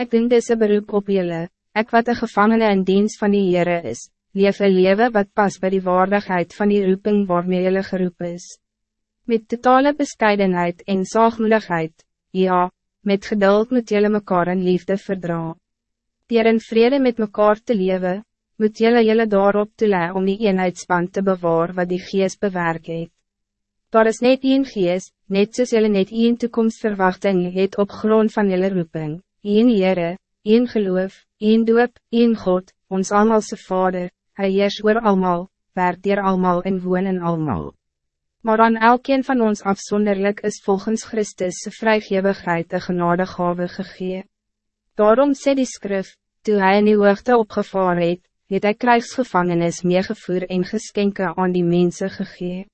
Ik denk deze beroep op jullie, ik wat een gevangene in dienst van die Heere is, leef een leven wat pas bij die waardigheid van die roeping waarmee jullie geroepen is. Met totale bescheidenheid en zaagmoedigheid, ja, met geduld moet jullie mekaar in liefde verdra. Dier in vrede met mekaar te leven, moet jullie jullie daarop toelaat om die eenheidsband te bewaar wat die geest bewerk het. Daar is net één geest, net soos jullie net één toekomstverwachting het op grond van jullie roeping, één Heere, één geloof, één doop, één God, ons almalse Vader, Hij heers oor almal, werk dier almal en woon in almal. Maar aan elkeen van ons afzonderlijk is volgens Christus' vrijgevigheid de genadegave gegee. Daarom sê die skrif, toe hy in die hoogte opgevaar het, het hy krijgsgevangenis meegevoer en geskenke aan die mensen gegee.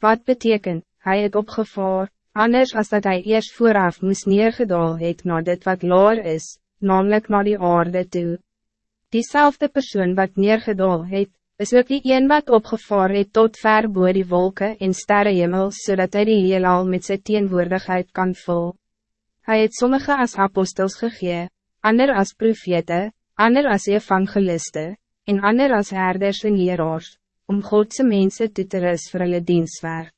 Wat betekent, hij het opgevaar, anders als dat hij eerst vooraf moest neergedaal het na dit wat laar is, namelijk naar die aarde toe. Diezelfde persoon wat neergedaal het, is ook die een wat opgevaar het tot ver boe die wolken en sterrenhemel, zodat hij die heelal met zijn teenwoordigheid kan vul. Hij het sommige als apostels gegee, ander als profete, ander als evangeliste, en ander als herders en leraars, om Godse mensen te ris vir hulle dienstwerk.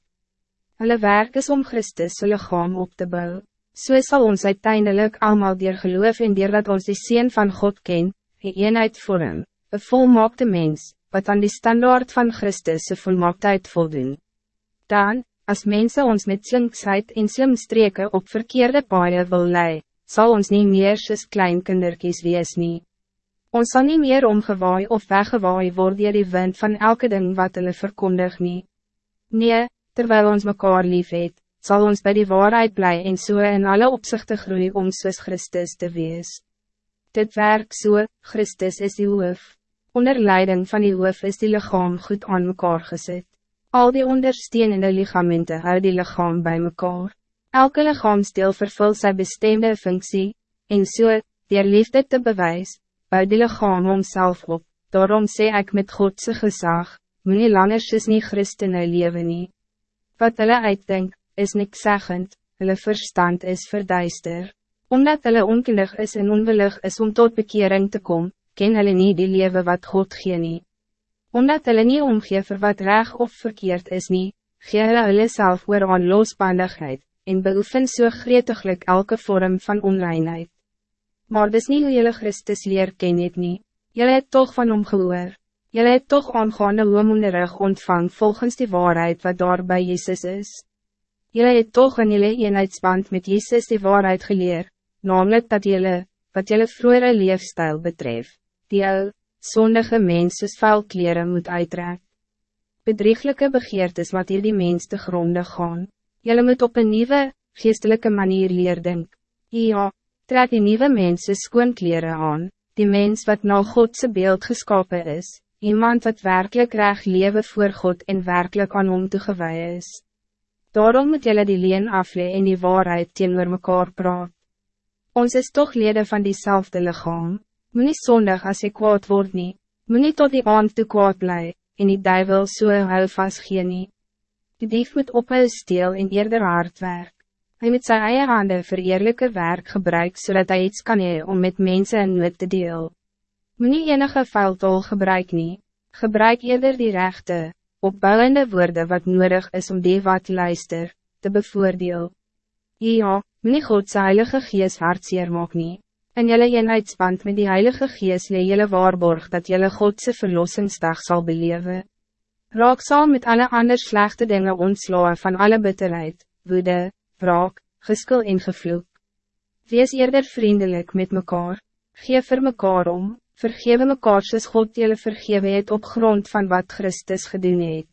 Hulle werk is om Christus sy lichaam op te bouwen. So sal ons uiteindelijk allemaal dier geloof en dier dat ons die Seen van God ken, die eenheid vorm, een volmaakte mens, wat aan die standaard van Christus een volmaaktheid voldoen. Dan, als mensen ons met slinksheid en slimstreke op verkeerde paaien wil lei, zal ons niet meer soos kleinkinderkies wees nie. Ons zal niet meer omgewaai of weggewaai worden door die wind van elke ding wat hulle verkondig nie. Nee, terwijl ons mekaar lief het, zal ons bij die waarheid blij en so in alle opzichten groeien om soos Christus te wees. Dit werk so, Christus is die hoof. Onder leiding van die hoof is die lichaam goed aan mekaar gezet. Al die ondersteunende ligamenten hou die lichaam bij mekaar. Elke lichaamsdeel vervul sy bestemde functie, en so, dier liefde te bewys, bou die lichaam homself op. Daarom sê ik met Godse gezag, moet nie langer soos nie Christene lewe nie. Wat hulle uitdenk, is niks zeggend, hulle verstand is verduister. Omdat hulle onkundig is en onwillig is om tot bekering te komen, ken hulle nie die leven wat God gee nie. Omdat hulle nie omgee vir wat reg of verkeerd is nie, gee hulle hulle self oor aan losbandigheid, en beoefen so gretiglik elke vorm van onreinheid. Maar dis nie hoe julle Christus leer ken het nie, julle het toch van hom gehoor, julle het toch aangaande hoomonderig ontvang volgens die waarheid wat daar bij Jezus is. Julle het toch in julle eenheidsband met Jezus die waarheid geleerd, namelijk dat jullie, wat jullie vroegere leefstijl betreft, die jou, zondige mensen vuil kleren moet uittrek. Bedrieglijke begeertes wat hier die mens te gronde gaan. Jullie moet op een nieuwe, geestelijke manier leer denk. Ja, trek die nieuwe mensen skoon kleren aan, die mens wat nou Godse beeld geskapen is, iemand wat werkelijk recht leven voor God en werkelijk aan hom toegewaai is. Daarom moet jullie die leen aflee en die waarheid teenoor mekaar praat. Ons is toch leden van diezelfde lichaam. Moet niet zondig als ik kwaad word nie. Moet niet tot die aand te kwaad blij, en die duivel so hou vast gee nie. Die dief moet op hulle steel en eerder hard werk. Hy moet sy eie hande vir eerlijke werk gebruik, zodat hij iets kan hee om met mensen in nood te deel. Moet nie enige vuiltol gebruik nie. Gebruik eerder die rechte, opbouwende woorden wat nodig is om die wat luister, te bevoordeel. Ja, Meneer Godse Heilige Gees hartseer maak nie. In jylle eenheidsband met die Heilige Gees lee jylle waarborg dat jylle Godse verlossingsdag zal beleven. Raak saam met alle ander slechte dingen ontslaan van alle bitterheid, woede, wraak, geskil en gevloek. Wees eerder vriendelijk met mekaar, geef vir mekaar om, vergewe mekaar soos God jylle vergewe het op grond van wat Christus gedoen het.